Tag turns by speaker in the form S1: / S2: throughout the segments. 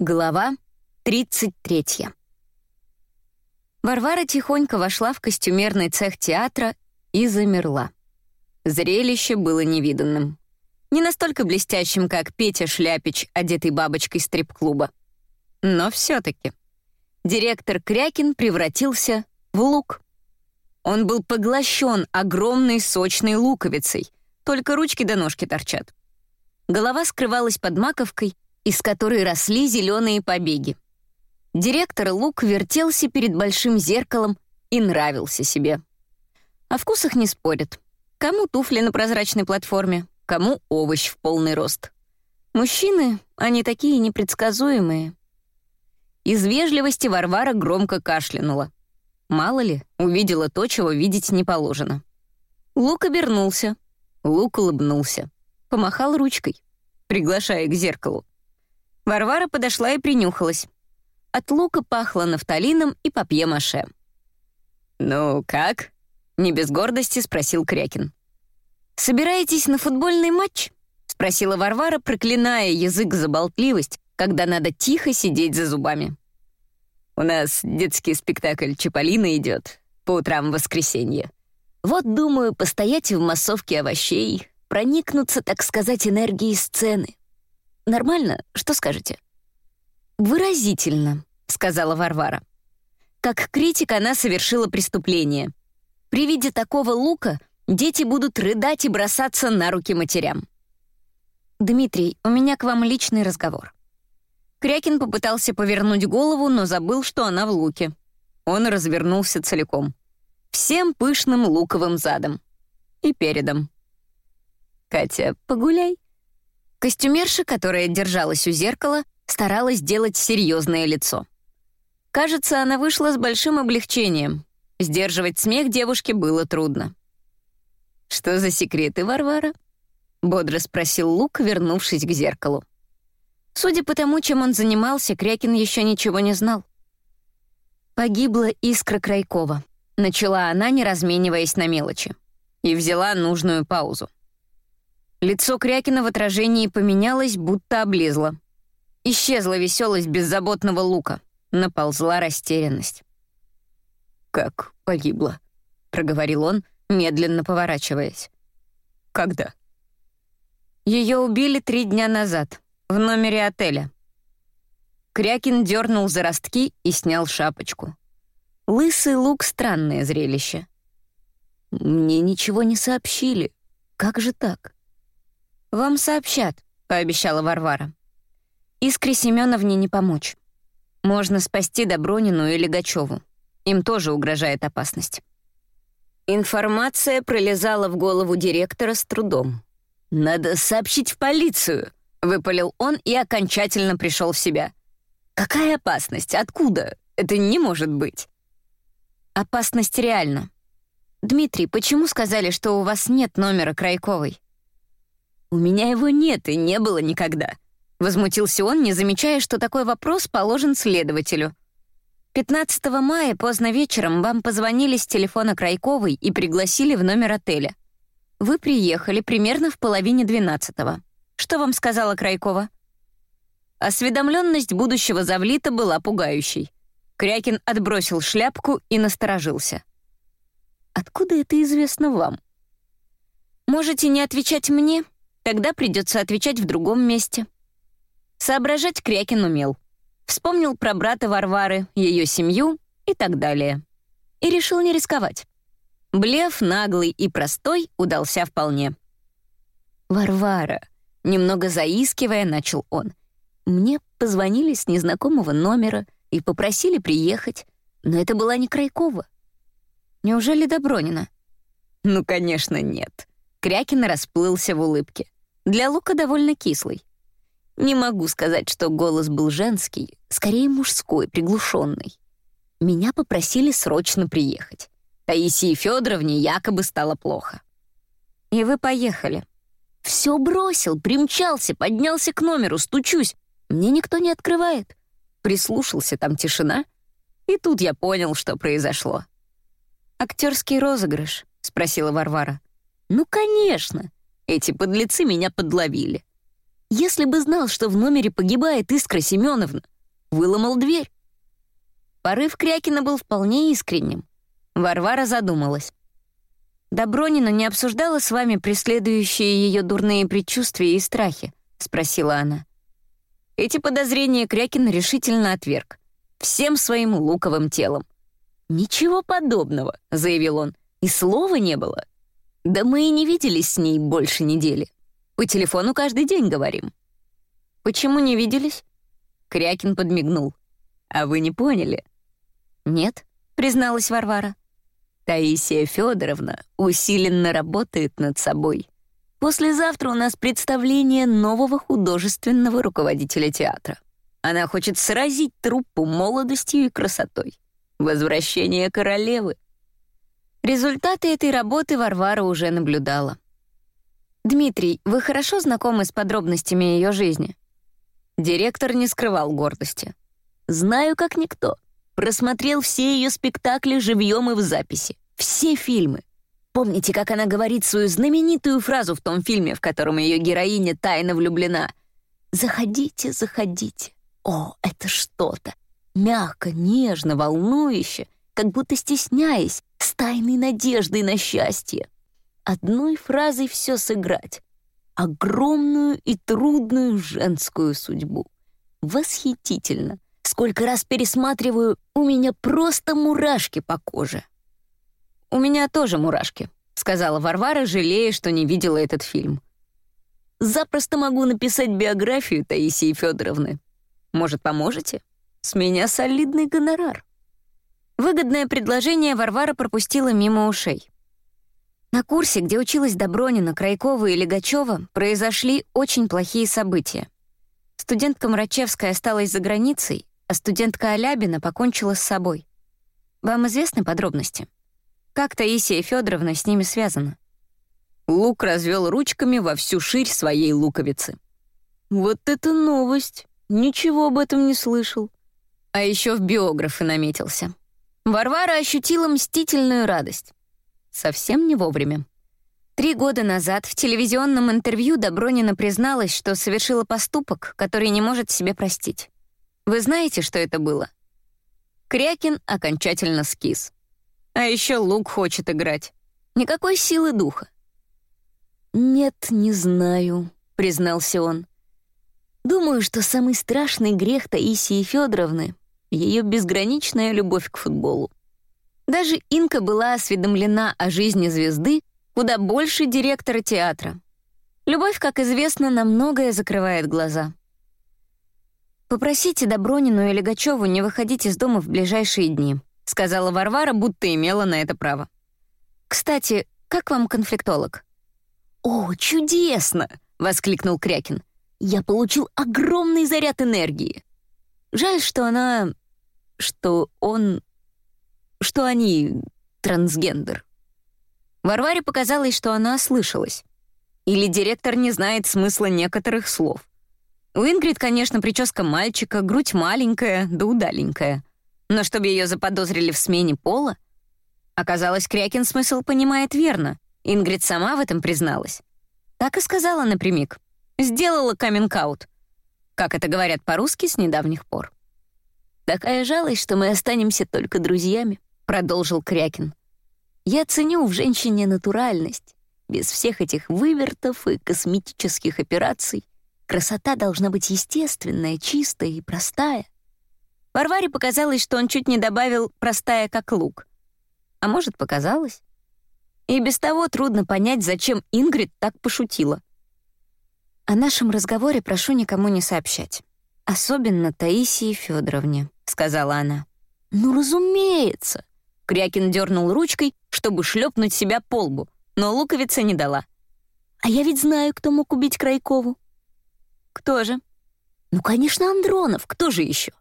S1: Глава 33. Варвара тихонько вошла в костюмерный цех театра и замерла. Зрелище было невиданным. Не настолько блестящим, как Петя Шляпич, одетый бабочкой стрип-клуба. Но все-таки. Директор Крякин превратился в лук. Он был поглощен огромной сочной луковицей, только ручки до ножки торчат. Голова скрывалась под маковкой — из которой росли зеленые побеги. Директор Лук вертелся перед большим зеркалом и нравился себе. О вкусах не спорят. Кому туфли на прозрачной платформе, кому овощ в полный рост. Мужчины, они такие непредсказуемые. Из вежливости Варвара громко кашлянула. Мало ли, увидела то, чего видеть не положено. Лук обернулся. Лук улыбнулся. Помахал ручкой, приглашая к зеркалу. Варвара подошла и принюхалась. От лука пахло нафталином и папье-маше. «Ну, как?» — не без гордости спросил Крякин. «Собираетесь на футбольный матч?» — спросила Варвара, проклиная язык за болтливость, когда надо тихо сидеть за зубами. «У нас детский спектакль «Чаполина» идет по утрам в воскресенье. Вот, думаю, постоять в массовке овощей, проникнуться, так сказать, энергией сцены. Нормально? Что скажете?» «Выразительно», — сказала Варвара. Как критик она совершила преступление. При виде такого лука дети будут рыдать и бросаться на руки матерям. «Дмитрий, у меня к вам личный разговор». Крякин попытался повернуть голову, но забыл, что она в луке. Он развернулся целиком. Всем пышным луковым задом. И передом. «Катя, погуляй», Костюмерша, которая держалась у зеркала, старалась сделать серьезное лицо. Кажется, она вышла с большим облегчением. Сдерживать смех девушке было трудно. «Что за секреты, Варвара?» — бодро спросил Лук, вернувшись к зеркалу. Судя по тому, чем он занимался, Крякин еще ничего не знал. «Погибла искра Крайкова», — начала она, не размениваясь на мелочи, и взяла нужную паузу. Лицо Крякина в отражении поменялось, будто облезло. Исчезла веселость беззаботного лука. Наползла растерянность. «Как погибла?» — проговорил он, медленно поворачиваясь. «Когда?» Ее убили три дня назад, в номере отеля. Крякин дернул за ростки и снял шапочку. Лысый лук — странное зрелище. «Мне ничего не сообщили. Как же так?» «Вам сообщат», — пообещала Варвара. «Искре Семеновне не помочь. Можно спасти Добронину или Гачеву. Им тоже угрожает опасность». Информация пролезала в голову директора с трудом. «Надо сообщить в полицию», — выпалил он и окончательно пришел в себя. «Какая опасность? Откуда? Это не может быть». «Опасность реальна. Дмитрий, почему сказали, что у вас нет номера Крайковой?» «У меня его нет и не было никогда», — возмутился он, не замечая, что такой вопрос положен следователю. 15 мая поздно вечером вам позвонили с телефона Крайковой и пригласили в номер отеля. Вы приехали примерно в половине двенадцатого. Что вам сказала Крайкова? Осведомленность будущего завлита была пугающей. Крякин отбросил шляпку и насторожился. «Откуда это известно вам?» «Можете не отвечать мне, Тогда придется отвечать в другом месте. Соображать Крякин умел. Вспомнил про брата Варвары, ее семью и так далее. И решил не рисковать. Блеф наглый и простой удался вполне. «Варвара», — немного заискивая, начал он. «Мне позвонили с незнакомого номера и попросили приехать, но это была не Крайкова. Неужели Добронина?» «Ну, конечно, нет». Крякин расплылся в улыбке. Для Лука довольно кислый. Не могу сказать, что голос был женский, скорее мужской, приглушенный. Меня попросили срочно приехать. Таисии Федоровне якобы стало плохо. И вы поехали. Все бросил, примчался, поднялся к номеру, стучусь. Мне никто не открывает. Прислушался, там тишина. И тут я понял, что произошло. «Актерский розыгрыш?» — спросила Варвара. «Ну, конечно. Эти подлецы меня подловили. Если бы знал, что в номере погибает Искра Семеновна, выломал дверь. Порыв Крякина был вполне искренним. Варвара задумалась. «Добронина не обсуждала с вами преследующие ее дурные предчувствия и страхи?» — спросила она. Эти подозрения Крякин решительно отверг. Всем своим луковым телом. «Ничего подобного», — заявил он. «И слова не было. Да мы и не виделись с ней больше недели. По телефону каждый день говорим». «Почему не виделись?» Крякин подмигнул. «А вы не поняли?» «Нет», — призналась Варвара. Таисия Федоровна усиленно работает над собой. Послезавтра у нас представление нового художественного руководителя театра. Она хочет сразить труппу молодостью и красотой. Возвращение королевы. Результаты этой работы Варвара уже наблюдала. «Дмитрий, вы хорошо знакомы с подробностями ее жизни?» Директор не скрывал гордости. «Знаю, как никто. Просмотрел все ее спектакли живьем и в записи. Все фильмы. Помните, как она говорит свою знаменитую фразу в том фильме, в котором ее героиня тайно влюблена? «Заходите, заходите. О, это что-то. Мягко, нежно, волнующе, как будто стесняясь, с тайной надеждой на счастье. Одной фразой все сыграть. Огромную и трудную женскую судьбу. Восхитительно. Сколько раз пересматриваю, у меня просто мурашки по коже. «У меня тоже мурашки», — сказала Варвара, жалея, что не видела этот фильм. «Запросто могу написать биографию Таисии Федоровны. Может, поможете? С меня солидный гонорар». Выгодное предложение Варвара пропустила мимо ушей. На курсе, где училась Добронина, Крайкова и Легачева, произошли очень плохие события. Студентка Мрачевская осталась за границей, а студентка Алябина покончила с собой. Вам известны подробности? Как Таисия Федоровна с ними связана? Лук развел ручками во всю ширь своей луковицы. Вот это новость! Ничего об этом не слышал. А еще в биографы наметился. Варвара ощутила мстительную радость. Совсем не вовремя. Три года назад в телевизионном интервью Добронина призналась, что совершила поступок, который не может себе простить. Вы знаете, что это было? Крякин окончательно скис. А еще Лук хочет играть. Никакой силы духа. «Нет, не знаю», — признался он. «Думаю, что самый страшный грех Таисии Федоровны — ее безграничная любовь к футболу. Даже Инка была осведомлена о жизни звезды куда больше директора театра. Любовь, как известно, на многое закрывает глаза. «Попросите Добронину и Легачеву не выходить из дома в ближайшие дни», сказала Варвара, будто имела на это право. «Кстати, как вам конфликтолог?» «О, чудесно!» — воскликнул Крякин. «Я получил огромный заряд энергии. Жаль, что она... что он... что они трансгендер». Варваре показалось, что она ослышалась. Или директор не знает смысла некоторых слов. У Ингрид, конечно, прическа мальчика, грудь маленькая, да удаленькая. Но чтобы ее заподозрили в смене пола? Оказалось, Крякин смысл понимает верно. Ингрид сама в этом призналась. Так и сказала напрямик. Сделала каминг-аут. Как это говорят по-русски с недавних пор. «Такая жалость, что мы останемся только друзьями», — продолжил Крякин. «Я ценю в женщине натуральность, без всех этих вывертов и косметических операций. Красота должна быть естественная, чистая и простая. Варваре показалось, что он чуть не добавил «простая, как лук». А может, показалось? И без того трудно понять, зачем Ингрид так пошутила. «О нашем разговоре прошу никому не сообщать. Особенно Таисии Федоровне», — сказала она. «Ну, разумеется!» Крякин дернул ручкой, чтобы шлепнуть себя по лбу, но луковица не дала. «А я ведь знаю, кто мог убить Крайкову. Кто же? Ну, конечно, Андронов. Кто же еще?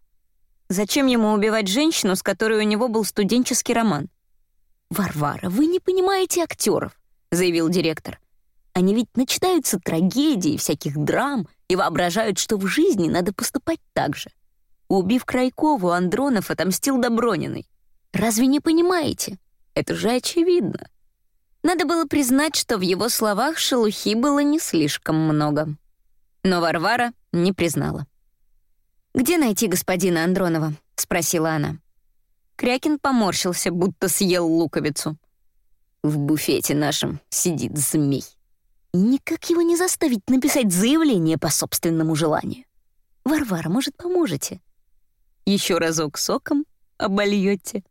S1: Зачем ему убивать женщину, с которой у него был студенческий роман? «Варвара, вы не понимаете актеров», — заявил директор. «Они ведь начинаются трагедии, всяких драм и воображают, что в жизни надо поступать так же. Убив Крайкову, Андронов отомстил Доброниной. Разве не понимаете? Это же очевидно». Надо было признать, что в его словах шелухи было не слишком много. Но Варвара не признала. «Где найти господина Андронова?» — спросила она. Крякин поморщился, будто съел луковицу. «В буфете нашем сидит змей. Никак его не заставить написать заявление по собственному желанию. Варвара, может, поможете? Еще разок соком обольете?»